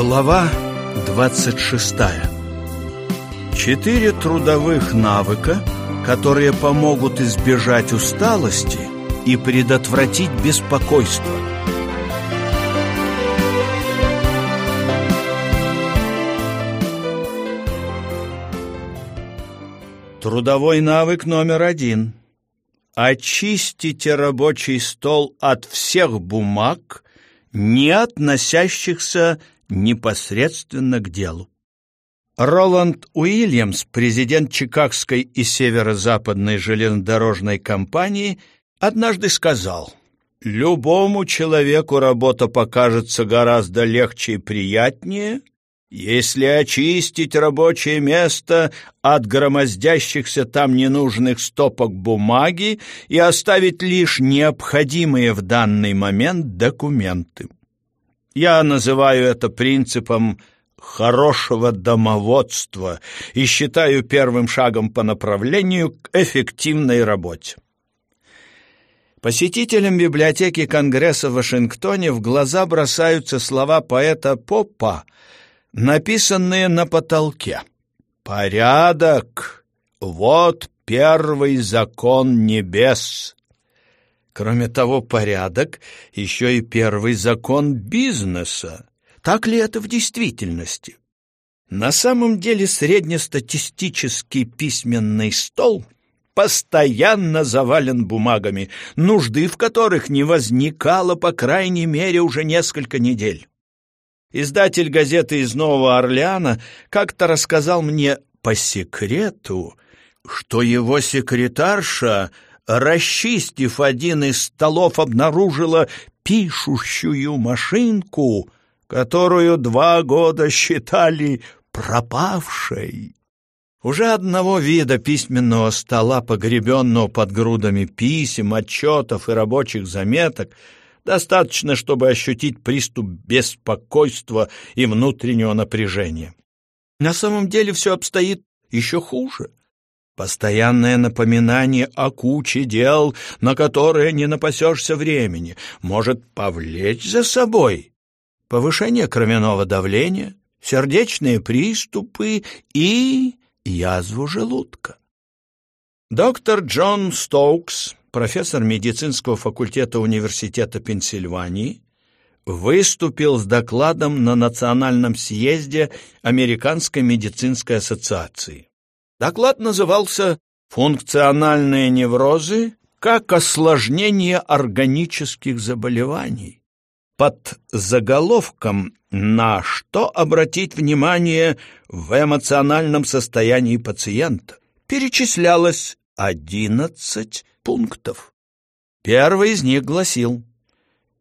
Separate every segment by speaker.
Speaker 1: Глава 26 Четыре трудовых навыка, которые помогут избежать усталости и предотвратить беспокойство. Трудовой навык номер один. Очистите рабочий стол от всех бумаг, не относящихся непосредственно к делу. Роланд Уильямс, президент Чикагской и Северо-Западной железнодорожной компании, однажды сказал, «Любому человеку работа покажется гораздо легче и приятнее, если очистить рабочее место от громоздящихся там ненужных стопок бумаги и оставить лишь необходимые в данный момент документы. Я называю это принципом хорошего домоводства и считаю первым шагом по направлению к эффективной работе. Посетителям библиотеки Конгресса в Вашингтоне в глаза бросаются слова поэта Попа, написанные на потолке. «Порядок! Вот первый закон небес!» Кроме того, порядок — еще и первый закон бизнеса. Так ли это в действительности? На самом деле среднестатистический письменный стол постоянно завален бумагами, нужды в которых не возникало, по крайней мере, уже несколько недель. Издатель газеты из Нового Орлеана как-то рассказал мне по секрету, что его секретарша — расчистив один из столов, обнаружила пишущую машинку, которую два года считали пропавшей. Уже одного вида письменного стола, погребенного под грудами писем, отчетов и рабочих заметок, достаточно, чтобы ощутить приступ беспокойства и внутреннего напряжения. На самом деле все обстоит еще хуже. Постоянное напоминание о куче дел, на которые не напасешься времени, может повлечь за собой повышение кровяного давления, сердечные приступы и язву желудка. Доктор Джон Стоукс, профессор медицинского факультета Университета Пенсильвании, выступил с докладом на Национальном съезде Американской медицинской ассоциации. Доклад назывался «Функциональные неврозы как осложнение органических заболеваний». Под заголовком «На что обратить внимание в эмоциональном состоянии пациента» перечислялось 11 пунктов. Первый из них гласил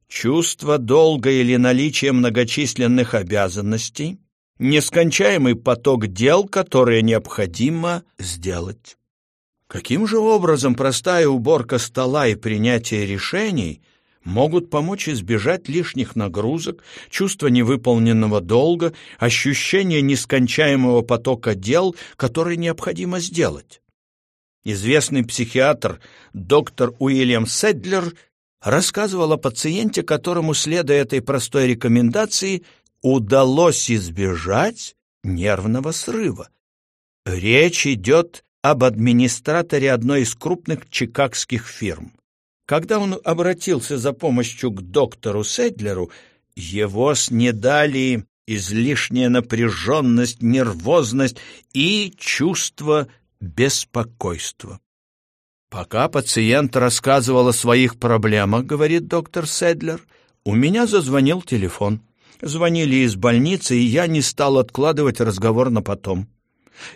Speaker 1: «Чувство долга или наличие многочисленных обязанностей, нескончаемый поток дел, которые необходимо сделать. Каким же образом простая уборка стола и принятие решений могут помочь избежать лишних нагрузок, чувства невыполненного долга, ощущения нескончаемого потока дел, которые необходимо сделать? Известный психиатр доктор Уильям Седлер рассказывал о пациенте, которому, следуя этой простой рекомендации, удалось избежать нервного срыва. Речь идет об администраторе одной из крупных чикагских фирм. Когда он обратился за помощью к доктору Седлеру, его снедали излишняя напряженность, нервозность и чувство беспокойства. Пока пациент рассказывал о своих проблемах, говорит доктор Седлер, у меня зазвонил телефон. Звонили из больницы, и я не стал откладывать разговор на потом.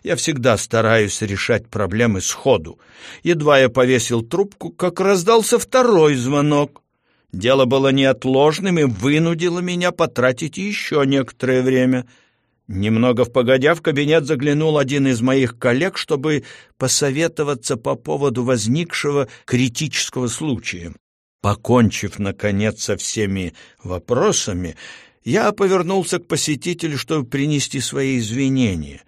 Speaker 1: Я всегда стараюсь решать проблемы сходу. Едва я повесил трубку, как раздался второй звонок. Дело было неотложным и вынудило меня потратить еще некоторое время. Немного погодя в кабинет заглянул один из моих коллег, чтобы посоветоваться по поводу возникшего критического случая. Покончив, наконец, со всеми вопросами, я повернулся к посетителю, чтобы принести свои извинения,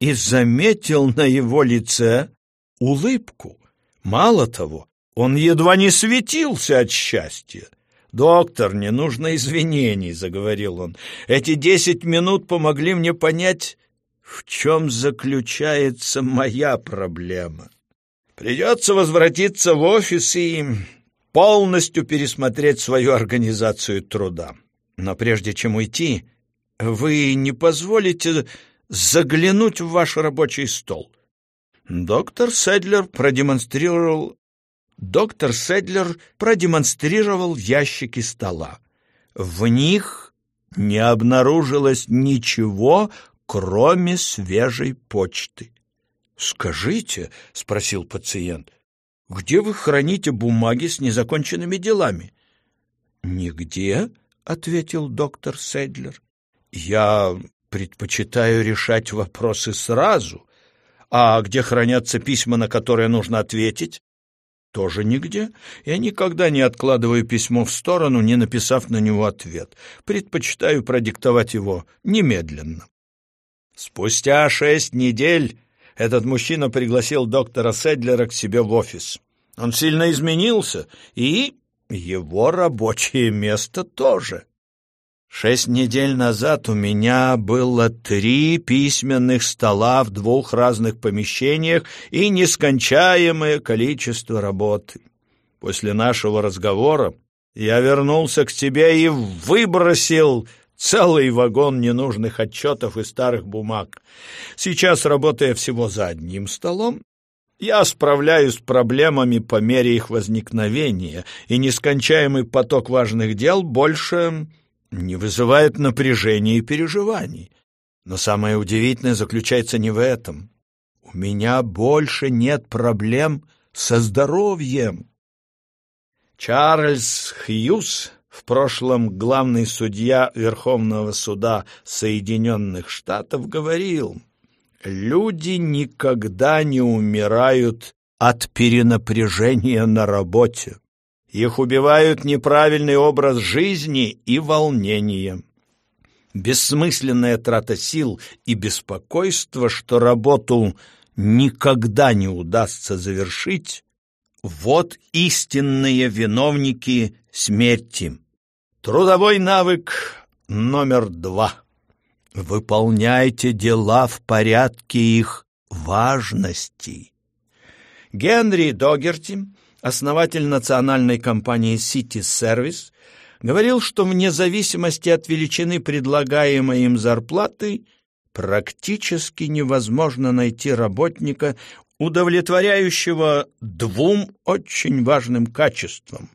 Speaker 1: и заметил на его лице улыбку. Мало того, он едва не светился от счастья. «Доктор, не нужно извинений», — заговорил он. «Эти десять минут помогли мне понять, в чем заключается моя проблема. Придется возвратиться в офис и полностью пересмотреть свою организацию труда. Но прежде чем уйти, вы не позволите заглянуть в ваш рабочий стол?» Доктор Седлер продемонстрировал доктор Седлер продемонстрировал ящики стола. В них не обнаружилось ничего, кроме свежей почты. «Скажите», — спросил пациент, — «где вы храните бумаги с незаконченными делами?» «Нигде», — ответил доктор Седлер. «Я предпочитаю решать вопросы сразу. А где хранятся письма, на которые нужно ответить?» Тоже нигде. Я никогда не откладываю письмо в сторону, не написав на него ответ. Предпочитаю продиктовать его немедленно. Спустя шесть недель этот мужчина пригласил доктора Седлера к себе в офис. Он сильно изменился, и его рабочее место тоже. Шесть недель назад у меня было три письменных стола в двух разных помещениях и нескончаемое количество работы. После нашего разговора я вернулся к тебе и выбросил целый вагон ненужных отчетов и старых бумаг. Сейчас, работая всего за одним столом, я справляюсь с проблемами по мере их возникновения, и нескончаемый поток важных дел больше не вызывает напряжения и переживаний. Но самое удивительное заключается не в этом. У меня больше нет проблем со здоровьем. Чарльз Хьюз, в прошлом главный судья Верховного суда Соединенных Штатов, говорил, «Люди никогда не умирают от перенапряжения на работе. Их убивают неправильный образ жизни и волнение. Бессмысленная трата сил и беспокойство, что работу никогда не удастся завершить, вот истинные виновники смерти. Трудовой навык номер два. Выполняйте дела в порядке их важности. Генри Догерти основатель национальной компании City Service, говорил, что вне зависимости от величины предлагаемой им зарплаты практически невозможно найти работника, удовлетворяющего двум очень важным качествам.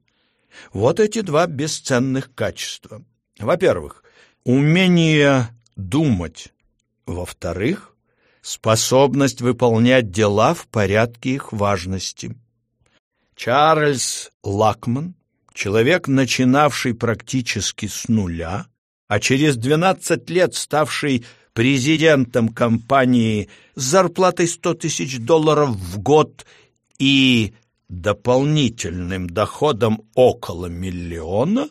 Speaker 1: Вот эти два бесценных качества. Во-первых, умение думать. Во-вторых, способность выполнять дела в порядке их важности. Чарльз Лакман, человек, начинавший практически с нуля, а через 12 лет ставший президентом компании с зарплатой 100 тысяч долларов в год и дополнительным доходом около миллиона,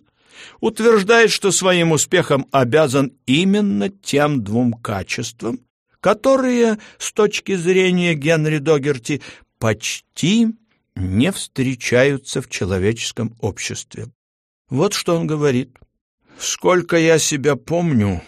Speaker 1: утверждает, что своим успехом обязан именно тем двум качествам, которые, с точки зрения Генри Догерти, почти не встречаются в человеческом обществе. Вот что он говорит. «Сколько я себя помню,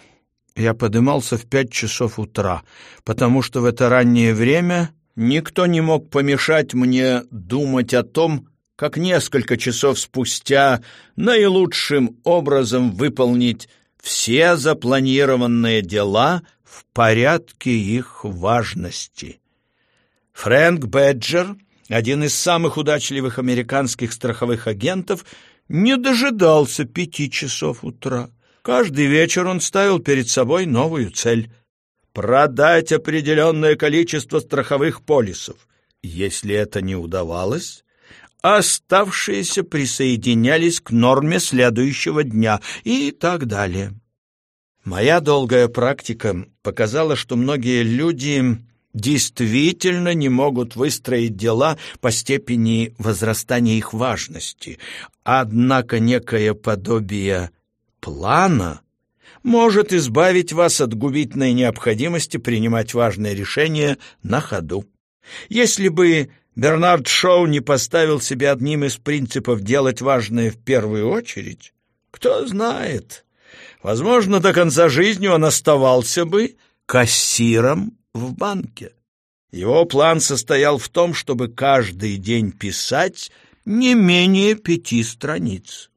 Speaker 1: я подымался в пять часов утра, потому что в это раннее время никто не мог помешать мне думать о том, как несколько часов спустя наилучшим образом выполнить все запланированные дела в порядке их важности. Фрэнк Бэджер один из самых удачливых американских страховых агентов, не дожидался пяти часов утра. Каждый вечер он ставил перед собой новую цель — продать определенное количество страховых полисов. Если это не удавалось, оставшиеся присоединялись к норме следующего дня и так далее. Моя долгая практика показала, что многие люди действительно не могут выстроить дела по степени возрастания их важности. Однако некое подобие плана может избавить вас от губительной необходимости принимать важные решения на ходу. Если бы Бернард Шоу не поставил себе одним из принципов делать важное в первую очередь, Кто знает, возможно, до конца жизни он оставался бы кассиром в банке. Его план состоял в том, чтобы каждый день писать не менее пяти страниц.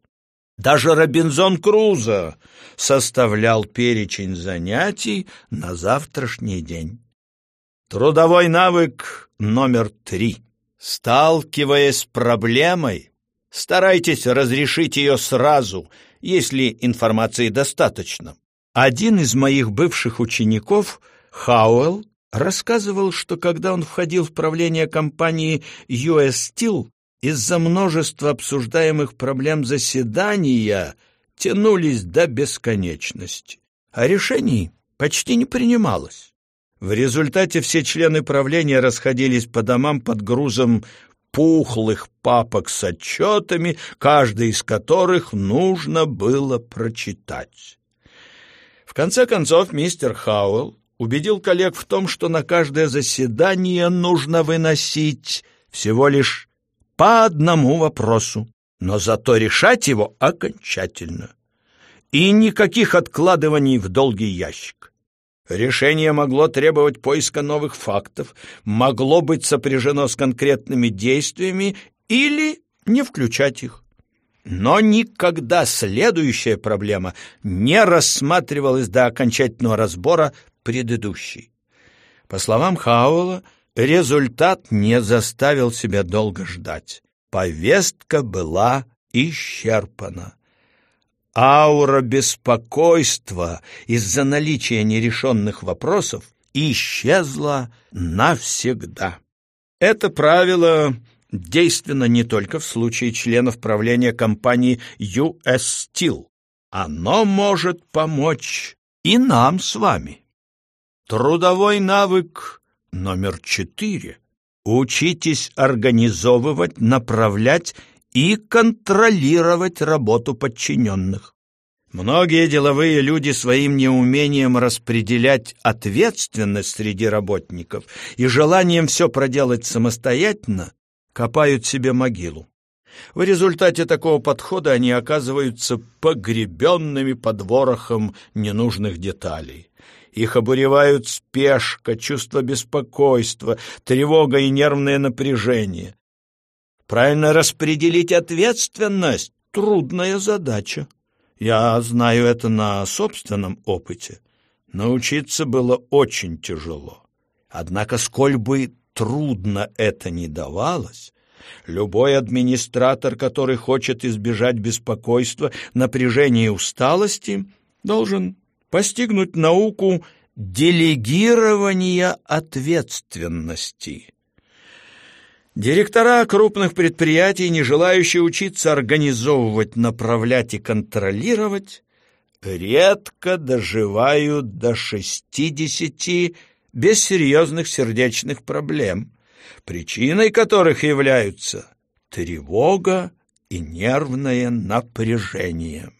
Speaker 1: Даже Робинзон Крузо составлял перечень занятий на завтрашний день. Трудовой навык номер три. Сталкиваясь с проблемой, старайтесь разрешить ее сразу, если информации достаточно. Один из моих бывших учеников, Хауэлл, рассказывал, что когда он входил в правление компании US Steel, из-за множества обсуждаемых проблем заседания тянулись до бесконечности, а решений почти не принималось. В результате все члены правления расходились по домам под грузом пухлых папок с отчетами, каждый из которых нужно было прочитать. В конце концов, мистер Хауэлл убедил коллег в том, что на каждое заседание нужно выносить всего лишь по одному вопросу, но зато решать его окончательно. И никаких откладываний в долгий ящик. Решение могло требовать поиска новых фактов, могло быть сопряжено с конкретными действиями или не включать их. Но никогда следующая проблема не рассматривалась до окончательного разбора предыдущей. По словам Хауэлла, Результат не заставил себя долго ждать. Повестка была исчерпана. Аура беспокойства из-за наличия нерешенных вопросов исчезла навсегда. Это правило действенно не только в случае членов правления компании US Steel. Оно может помочь и нам с вами. Трудовой навык Номер четыре. Учитесь организовывать, направлять и контролировать работу подчиненных. Многие деловые люди своим неумением распределять ответственность среди работников и желанием все проделать самостоятельно копают себе могилу. В результате такого подхода они оказываются погребенными под ворохом ненужных деталей. Их обуревают спешка, чувство беспокойства, тревога и нервное напряжение. Правильно распределить ответственность — трудная задача. Я знаю это на собственном опыте. Научиться было очень тяжело. Однако, сколь бы трудно это ни давалось, любой администратор, который хочет избежать беспокойства, напряжения и усталости, должен постигнуть науку делегирования ответственности. Директора крупных предприятий, не желающие учиться организовывать, направлять и контролировать, редко доживают до шестидесяти без серьезных сердечных проблем, причиной которых являются тревога и нервное напряжение.